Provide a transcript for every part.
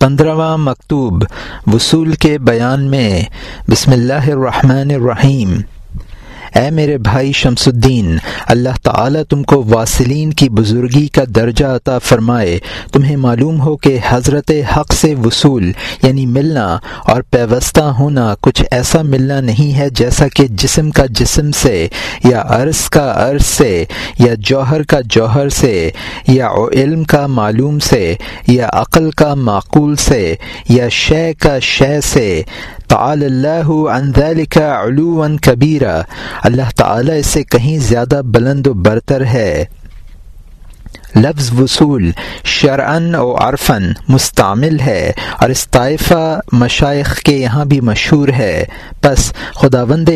پندرہواں مکتوب وصول کے بیان میں بسم اللہ الرحمن الرحیم۔ اے میرے بھائی شمس الدین، اللہ تعالیٰ تم کو واصلین کی بزرگی کا درجہ عطا فرمائے۔ تمہیں معلوم ہو کہ حضرت حق سے وصول یعنی ملنا اور پیوستہ ہونا کچھ ایسا ملنا نہیں ہے جیسا کہ جسم کا جسم سے، یا عرض کا عرض سے، یا جوہر کا جوہر سے، یا علم کا معلوم سے، یا عقل کا معقول سے، یا شے کا شے سے۔ تعالی اللہ عن ذلك علوا کبیرہ اللہ تعالی اس سے کہیں زیادہ بلند و برتر ہے۔ لفظ وصول شرعن و عرفن مستعمل ہے اور اس طائفہ مشائق کے یہاں بھی مشہور ہے۔ بس خدا وند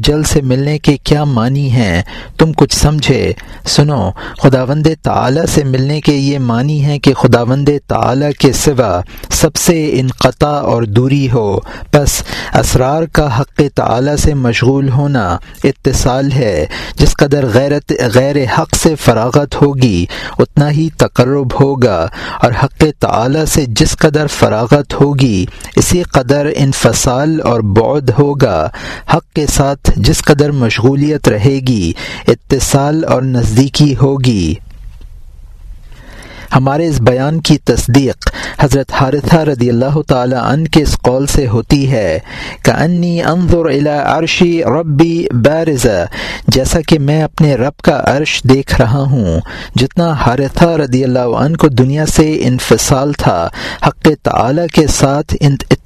جل سے ملنے کے کیا معنی ہیں؟ تم کچھ سمجھے؟ سنو خدا وند تعلیٰ سے ملنے کے یہ معنی ہیں کہ خدا وند تعلیٰ کے سوا سب سے انقطع اور دوری ہو۔ بس اسرار کا حق تعلیٰ سے مشغول ہونا اتصال ہے، جس قدر غیرت، غیر حق سے فراغت ہوگی اتنا ہی تقرب ہوگا اور حق تعالی سے جس قدر فراغت ہوگی، اسی قدر انفصال اور بعد ہوگا۔ حق کے ساتھ جس قدر مشغولیت رہے گی، اتصال اور نزدیکی ہوگی۔ ہمارے اس بیان کی تصدیق حضرت حارثہ رضی اللہ تعالی عنہ کے اس قول سے ہوتی ہے۔ کہ انی انظر الى عرشی ربی بارزہ، جیسا کہ میں اپنے رب کا عرش دیکھ رہا ہوں۔ جتنا حارثہ رضی اللہ عنہ کو دنیا سے انفصال تھا، حق تعالی کے ساتھ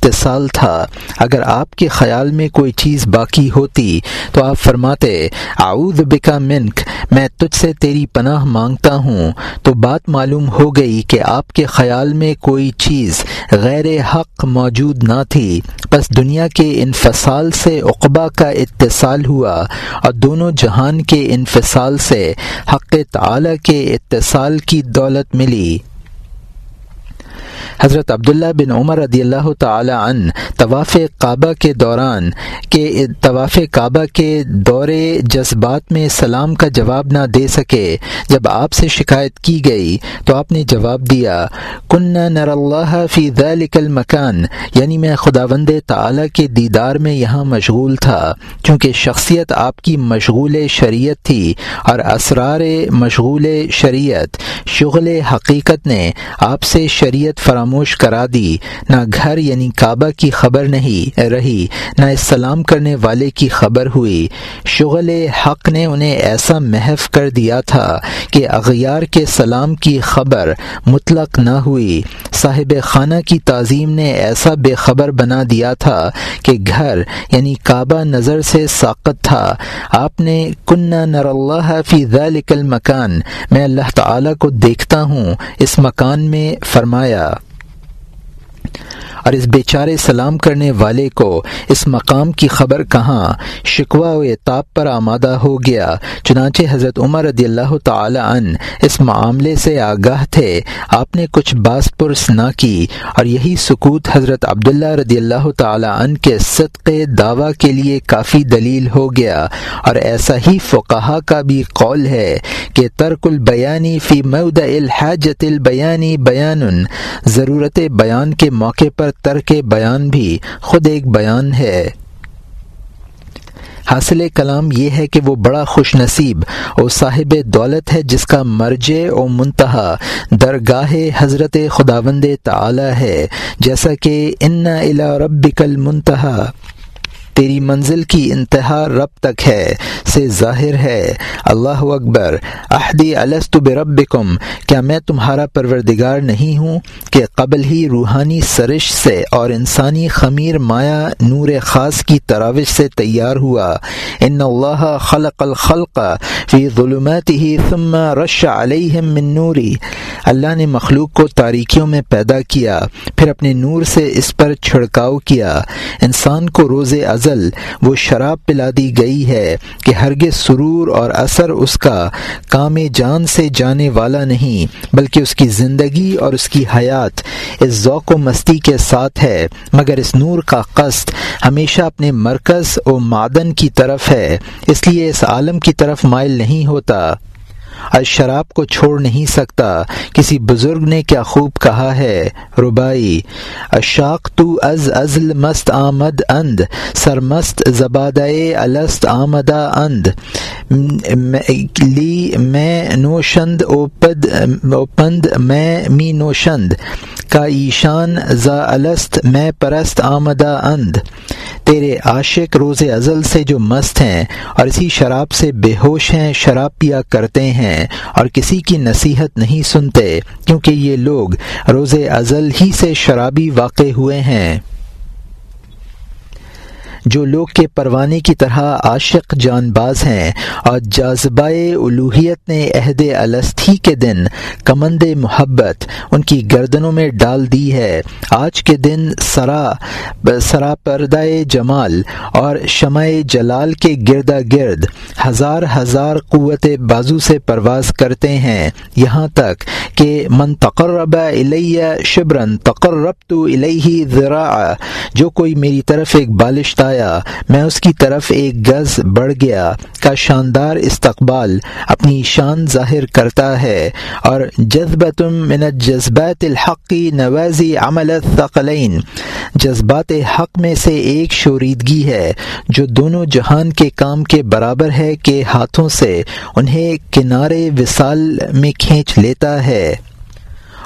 اتصال تھا۔ اگر آپ کے خیال میں کوئی چیز باقی ہوتی تو آپ فرماتے، اعوذ بکا منک، میں تجھ سے تیری پناہ مانگتا ہوں۔ تو بات معلوم ہو گئی کہ آپ کے خیال میں کوئی چیز غیر حق موجود نہ تھی۔ بس دنیا کے انفصال سے اقبا کا اتصال ہوا اور دونوں جہان کے انفصال سے حق تعالی کے اتصال کی دولت ملی۔ حضرت عبداللہ بن عمر رضی اللہ تعالی عن طواف کعبہ کے دوران کے طواف کعبہ کے دورے جذبات میں سلام کا جواب نہ دے سکے۔ جب آپ سے شکایت کی گئی تو آپ نے جواب دیا کن نر اللہ فی ذلك المکان یعنی میں خدا وند تعلیٰ کے دیدار میں یہاں مشغول تھا، چونکہ شخصیت آپ کی مشغول شریعت تھی اور اسرار مشغول شریعت، شغل حقیقت نے آپ سے شریعت فراموش کرا دی۔ نہ گھر یعنی کعبہ کی خبر نہیں رہی، نہ اس سلام کرنے والے کی خبر ہوئی۔ شغل حق نے انہیں ایسا محف کر دیا تھا کہ اغیار کے سلام کی خبر مطلق نہ ہوئی۔ صاحب خانہ کی تعظیم نے ایسا بے خبر بنا دیا تھا کہ گھر یعنی کعبہ نظر سے ساقت تھا۔ آپ نے کنہ نر اللہ فی ذلك المکان، میں اللہ تعالی کو دیکھتا ہوں۔ اس مکان میں فرمایا اور اس بیچارے سلام کرنے والے کو اس مقام کی خبر کہاں شکوہ و اعتاب پر آمادہ ہو گیا۔ چنانچہ حضرت عمر رضی اللہ تعالی عنہ اس معاملے سے آگاہ تھے۔ آپ نے کچھ باس پرس نہ کی اور یہی سکوت حضرت عبداللہ رضی اللہ تعالی عنہ کے صدق دعویٰ کے لیے کافی دلیل ہو گیا۔ اور ایسا ہی فقہا کا بھی قول ہے کہ ترک البیانی فی مود الحاجت البیانی بیان ضرورت بیان کے موقع پر ترک بیان بھی خود ایک بیان ہے۔ حاصل کلام یہ ہے کہ وہ بڑا خوش نصیب اور صاحب دولت ہے جس کا مرج و منتہا درگاہ حضرت خداوند تعالی ہے۔ جیسا کہ ان الا ربک المنتہا۔ تیری منزل کی انتہا رب تک ہے، سے ظاہر ہے۔ اللہ اکبر۔ احدی السط بربکم۔ کیا میں تمہارا پروردگار نہیں ہوں کہ قبل ہی روحانی سرش سے اور انسانی خمیر مایا نور خاص کی تراوش سے تیار ہوا؟ ان اللہ خلق الخلق فی ظلمات ہی ثم رش علیہم من نوری۔ اللہ نے مخلوق کو تاریکیوں میں پیدا کیا، پھر اپنے نور سے اس پر چھڑکاؤ کیا۔ انسان کو روز ازل وہ شراب پلا دی گئی ہے کہ ہرگز سرور اور اثر اس کا کام جان سے جانے والا نہیں، بلکہ اس کی زندگی اور اس کی حیات اس ذوق و مستی کے ساتھ ہے۔ مگر اس نور کا قصد ہمیشہ اپنے مرکز و معدن کی طرف ہے۔ اس لیے اس عالم کی طرف مائل نہیں ہوتا۔ اور شراب کو چھوڑ نہیں سکتا۔ کسی بزرگ نے کیا خوب کہا ہے؟ ربائی اشاق تو از ازل مست آمد اند سرمست زبادۂ الست آمدہ اند۔ لی میں نوشند، اوپد اوپند، میں می نوشند۔ کا ایشان ز الست، میں پرست آمدہ اند۔ تیرے عاشق روز ازل سے جو مست ہیں، اور اسی شراب سے بے ہوش ہیں، شراب پیا کرتے ہیں۔ اور کسی کی نصیحت نہیں سنتے کیونکہ یہ لوگ روز ازل ہی سے شرابی واقع ہوئے ہیں۔ جو لوگ کے پروانے کی طرح عاشق جان باز ہیں اور جاذبۂ الوحیت نے عہد السطی کے دن کمند محبت ان کی گردنوں میں ڈال دی ہے۔ آج کے دن سرا سرا پردہ جمال اور شمع جلال کے گردا گرد ہزار ہزار قوت بازو سے پرواز کرتے ہیں۔ یہاں تک کہ من تقرب الیہ شبرن تقرب تو الہی ذرا جو کوئی میری طرف ایک بالشتہ آیا۔ میں اس کی طرف ایک گز بڑھ گیا۔ کا شاندار استقبال اپنی شان ظاہر کرتا ہے۔ اور جذبۃ من جذبات الحقی نوازی عمل ثقلین جذبات حق میں سے ایک شوریدگی ہے، جو دونوں جہان کے کام کے برابر ہے کہ ہاتھوں سے انہیں کنارے وصال میں کھینچ لیتا ہے۔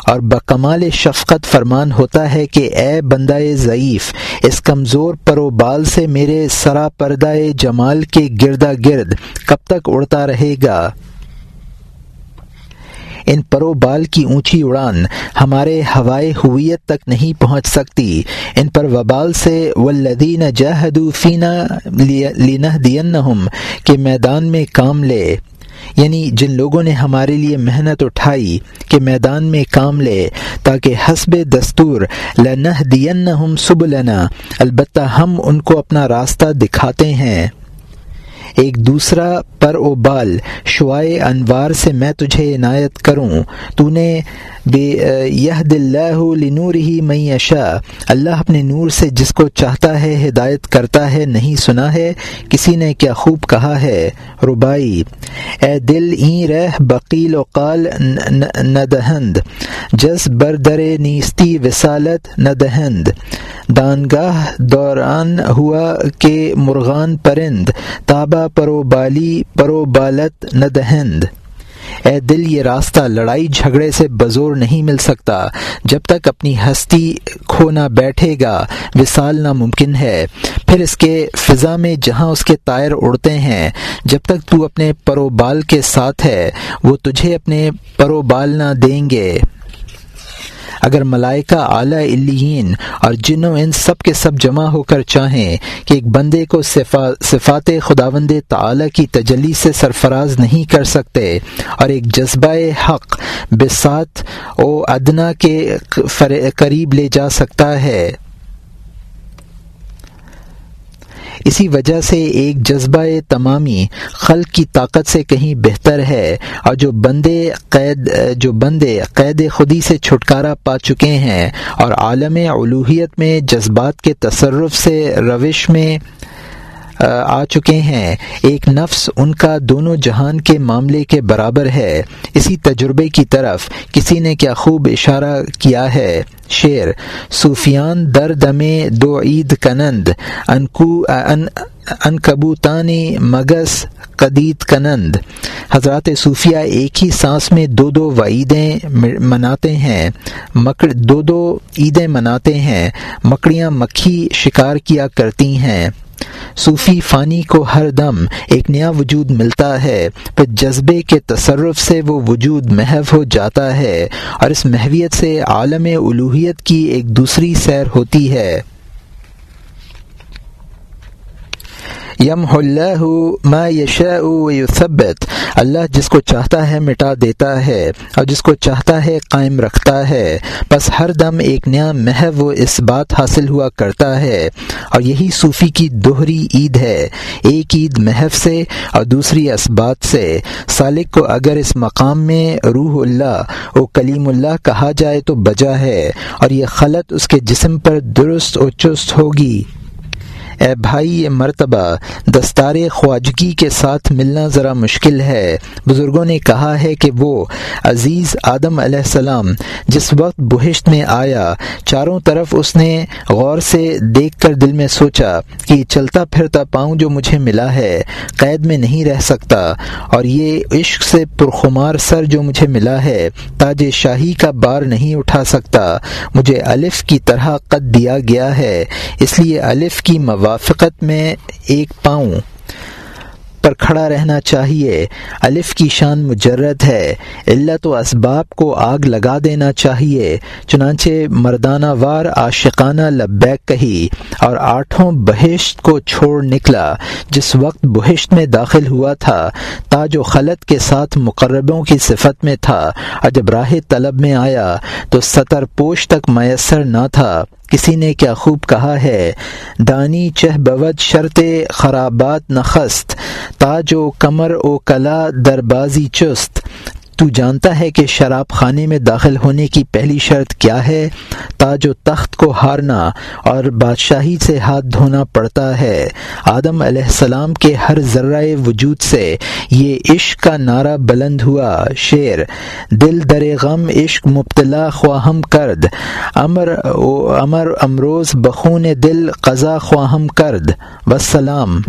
اور بکمال شفقت فرمان ہوتا ہے کہ اے بندہ ضعیف، اس کمزور پرو بال سے میرے سرا پردہ جمال کے گردا گرد کب تک اڑتا رہے گا؟ ان پرو بال کی اونچی اڑان ہمارے ہوائے ہویت تک نہیں پہنچ سکتی۔ ان پر وبال سے ولدین جہدو فینا لینہ دین کے میدان میں کام لے۔ یعنی جن لوگوں نے ہمارے لیے محنت اٹھائی کہ میدان میں کام لے تاکہ حسب دستور لنہ دین سب البتہ ہم ان کو اپنا راستہ دکھاتے ہیں۔ ایک دوسرا پر او بال شعائے انوار سے میں تجھے عنایت کروں۔ تو نے یہ دلّہ لنور ہی میں اشا اللہ اپنے نور سے جس کو چاہتا ہے ہدایت کرتا ہے، نہیں سنا ہے۔ کسی نے کیا خوب کہا ہے؟ ربائی اے دل، این رہ، بقیل و قال ندہند۔ جس بردر نیستی وسالت ندہند۔ دانگاہ دوران ہوا کہ مرغان پرند۔ تابہ پرو بالی پرو بالت ندہند اے دل، یہ راستہ لڑائی جھگڑے سے بزور نہیں مل سکتا۔ جب تک اپنی ہستی کھونا بیٹھے گا، وصال ناممکن ہے۔ پھر اس کے فضا میں جہاں اس کے تائر اڑتے ہیں، جب تک تو اپنے پرو بال کے ساتھ ہے، وہ تجھے اپنے پرو بال نہ دیں گے۔ اگر ملائکہ اعلیٰ الین اور جنوں ان سب کے سب جمع ہو کر چاہیں کہ ایک بندے کو صفات خداوند تعالی کی تجلی سے سرفراز نہیں کر سکتے اور ایک جذبہ حق بسات او ادنا کے قریب لے جا سکتا ہے۔ اسی وجہ سے ایک جذبہ تمامی خلق کی طاقت سے کہیں بہتر ہے اور جو بندے قید، جو بندے قید خودی سے چھٹکارا پا چکے ہیں اور عالم الوحیت میں جذبات کے تصرف سے روش میں آ چکے ہیں۔ ایک نفس ان کا دونوں جہان کے معاملے کے برابر ہے۔ اسی تجربے کی طرف کسی نے کیا خوب اشارہ کیا ہے۔ شعر، صوفیان درد میں دو عید کنند، انکو، ان، انکبوتانی مگس قدید کنند۔ حضرات صوفیہ ایک ہی سانس میں دو دو وعیدیں مناتے ہیں۔ مکڑ، دو دو عیدیں مناتے ہیں۔ مکڑیاں مکھی شکار کیا کرتی ہیں۔ صوفی فانی کو ہر دم ایک نیا وجود ملتا ہے، پھر جذبے کے تصرف سے وہ وجود محو ہو جاتا ہے اور اس محویت سے عالم الوحیت کی ایک دوسری سیر ہوتی ہے۔ یم اللہ ما یشاء و یثبت اللہ جس کو چاہتا ہے مٹا دیتا ہے اور جس کو چاہتا ہے قائم رکھتا ہے۔ بس ہر دم ایک نیا محو و اس بات حاصل ہوا کرتا ہے۔ اور یہی صوفی کی دوہری عید ہے۔ ایک عید محو سے اور دوسری اسبات سے۔ سالک کو اگر اس مقام میں روح اللہ و کلیم اللہ کہا جائے تو بجا ہے۔ اور یہ خلط اس کے جسم پر درست و چست ہوگی۔ اے بھائی، یہ مرتبہ دستار خواجگی کے ساتھ ملنا ذرا مشکل ہے۔ بزرگوں نے کہا ہے کہ وہ عزیز آدم علیہ السلام جس وقت بہشت میں آیا، چاروں طرف اس نے غور سے دیکھ کر دل میں سوچا کہ چلتا پھرتا پاؤں جو مجھے ملا ہے، قید میں نہیں رہ سکتا۔ اور یہ عشق سے پرخمار سر جو مجھے ملا ہے، تاج شاہی کا بار نہیں اٹھا سکتا۔ مجھے الف کی طرح قد دیا گیا ہے، اس لیے الف کی مواد موافقت میں ایک پاؤں پر کھڑا رہنا چاہیے۔ الف کی شان مجرد ہے۔ علت و اسباب کو آگ لگا دینا چاہیے۔ چنانچہ مردانہ وار عاشقانہ لبیک کہی اور آٹھوں بہشت کو چھوڑ نکلا۔ جس وقت بہشت میں داخل ہوا تھا، تاج و خلط کے ساتھ مقربوں کی صفت میں تھا۔ اور جب راہ طلب میں آیا تو سطر پوش تک میسر نہ تھا۔ کسی نے کیا خوب کہا ہے؟ دانی چہ بود شرط خرابات نخست، تاج و کمر او کلا دربازی چست تو جانتا ہے کہ شراب خانے میں داخل ہونے کی پہلی شرط کیا ہے؟ تاج و تخت کو ہارنا اور بادشاہی سے ہاتھ دھونا پڑتا ہے۔ آدم علیہ السلام کے ہر ذرہ وجود سے یہ عشق کا نعرہ بلند ہوا۔ شعر، دل در غم عشق مبتلا خواہم کرد۔ امر امر امروز بخون دل قضا خواہم کرد۔ وسلام